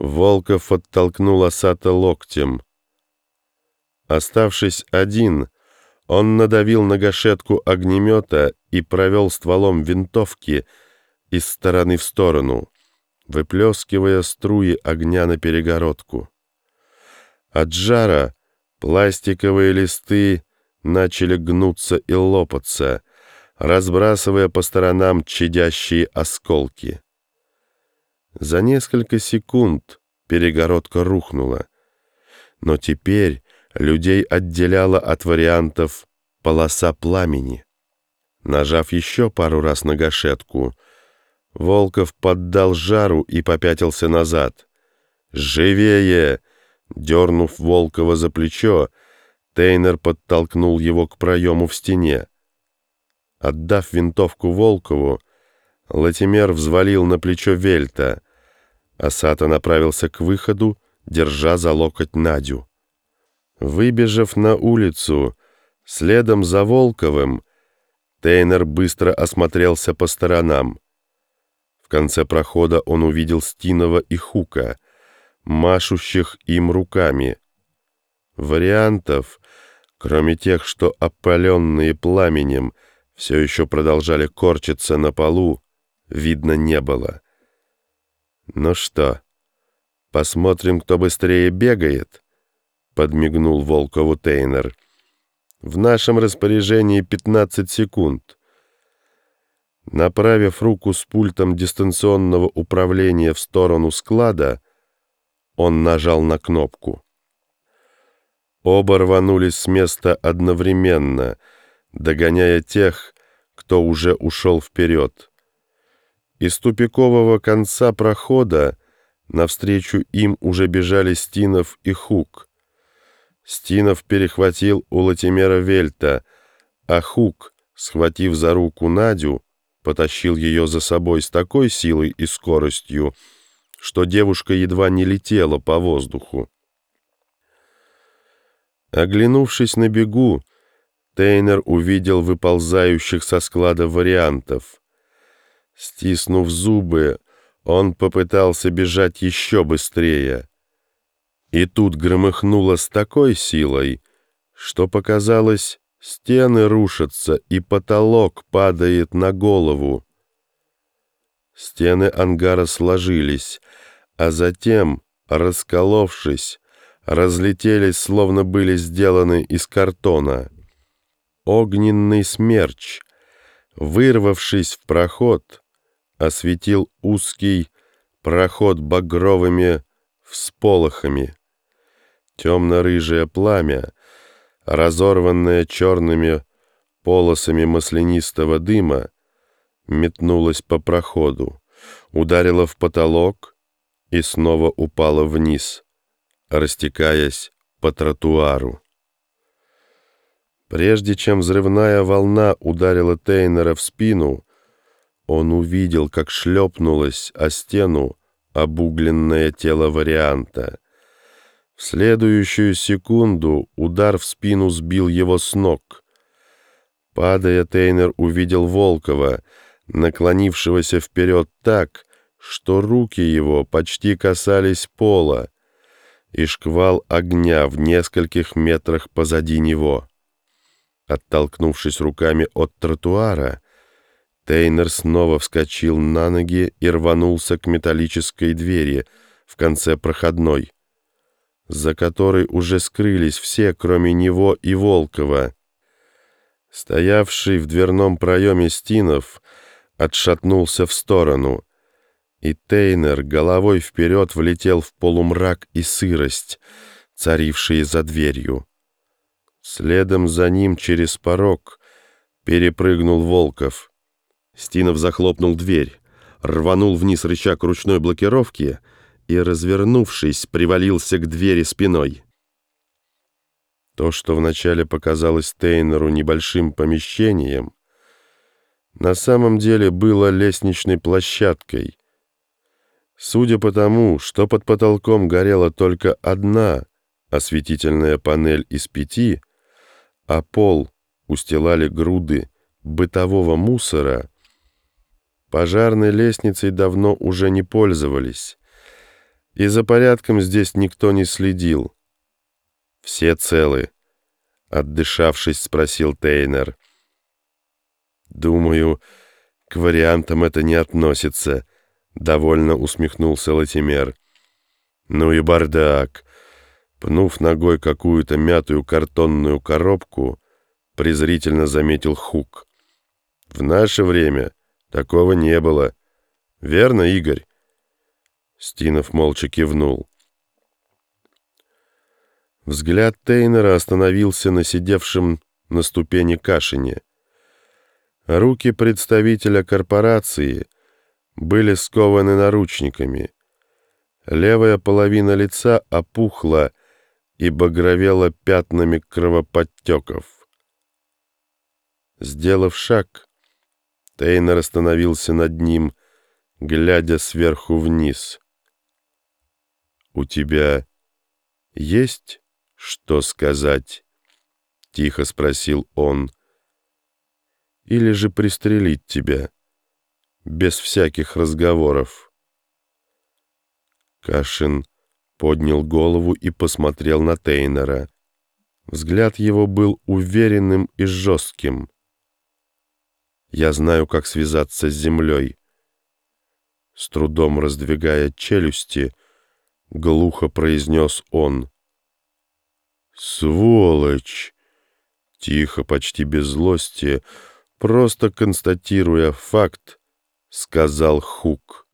Волков оттолкнул Асата локтем. Оставшись один, он надавил на гашетку огнемета и провел стволом винтовки из стороны в сторону, выплескивая струи огня на перегородку. От жара пластиковые листы начали гнуться и лопаться, разбрасывая по сторонам чадящие осколки. За несколько секунд перегородка рухнула, но теперь людей отделяла от вариантов полоса пламени. Нажав еще пару раз на гашетку, Волков поддал жару и попятился назад. «Живее!» Дернув Волкова за плечо, Тейнер подтолкнул его к проему в стене. Отдав винтовку Волкову, Латимер взвалил на плечо Вельта, а Сата направился к выходу, держа за локоть Надю. Выбежав на улицу, следом за Волковым, Тейнер быстро осмотрелся по сторонам. В конце прохода он увидел Стинова и Хука, машущих им руками. Вариантов, кроме тех, что опаленные пламенем, все еще продолжали корчиться на полу, видно не было. «Ну что, посмотрим, кто быстрее бегает?» — подмигнул Волкову Тейнер. «В нашем распоряжении 15 секунд». Направив руку с пультом дистанционного управления в сторону склада, он нажал на кнопку. Оба рванулись с места одновременно, догоняя тех, кто уже ушел вперед. Из тупикового конца прохода навстречу им уже бежали Стинов и Хук — Стинов перехватил у Латимера Вельта, а Хук, схватив за руку Надю, потащил ее за собой с такой силой и скоростью, что девушка едва не летела по воздуху. Оглянувшись на бегу, Тейнер увидел выползающих со склада вариантов. Стиснув зубы, он попытался бежать еще быстрее. И тут громыхнуло с такой силой, что показалось, стены рушатся и потолок падает на голову. Стены ангара сложились, а затем, расколовшись, разлетелись, словно были сделаны из картона. Огненный смерч, вырвавшись в проход, осветил узкий проход багровыми всполохами. Темно-рыжее пламя, разорванное черными полосами маслянистого дыма, метнулось по проходу, ударило в потолок и снова упало вниз, растекаясь по тротуару. Прежде чем взрывная волна ударила Тейнера в спину, он увидел, как шлепнулось о стену обугленное тело варианта — в следующую секунду удар в спину сбил его с ног. Падая, Тейнер увидел Волкова, наклонившегося вперед так, что руки его почти касались пола, и шквал огня в нескольких метрах позади него. Оттолкнувшись руками от тротуара, Тейнер снова вскочил на ноги и рванулся к металлической двери в конце проходной за которой уже скрылись все, кроме него и Волкова. Стоявший в дверном проеме Стинов отшатнулся в сторону, и Тейнер головой вперед влетел в полумрак и сырость, царившие за дверью. Следом за ним через порог перепрыгнул Волков. Стинов захлопнул дверь, рванул вниз рычаг ручной блокировки — и, развернувшись, привалился к двери спиной. То, что вначале показалось Тейнеру небольшим помещением, на самом деле было лестничной площадкой. Судя по тому, что под потолком горела только одна осветительная панель из пяти, а пол устилали груды бытового мусора, пожарной лестницей давно уже не пользовались, И за порядком здесь никто не следил. Все целы. Отдышавшись, спросил Тейнер. «Думаю, к вариантам это не относится», — довольно усмехнулся Латимер. «Ну и бардак!» Пнув ногой какую-то мятую картонную коробку, презрительно заметил Хук. «В наше время такого не было. Верно, Игорь?» Стинов молча кивнул. Взгляд Тейнера остановился на сидевшем на ступени Кашине. Руки представителя корпорации были скованы наручниками. Левая половина лица опухла и багровела пятнами кровоподтеков. Сделав шаг, Тейнер остановился над ним, глядя сверху вниз. «У тебя есть что сказать?» — тихо спросил он или же пристрелить тебя, без всяких разговоров. Кашин поднял голову и посмотрел на Тейнера. Взгляд его был уверенным и жестким. «Я знаю, как связаться с землей». С трудом раздвигая челюсти, глухо произнес он. «Сволочь!» Тихо, почти без злости, просто констатируя факт, сказал Хук.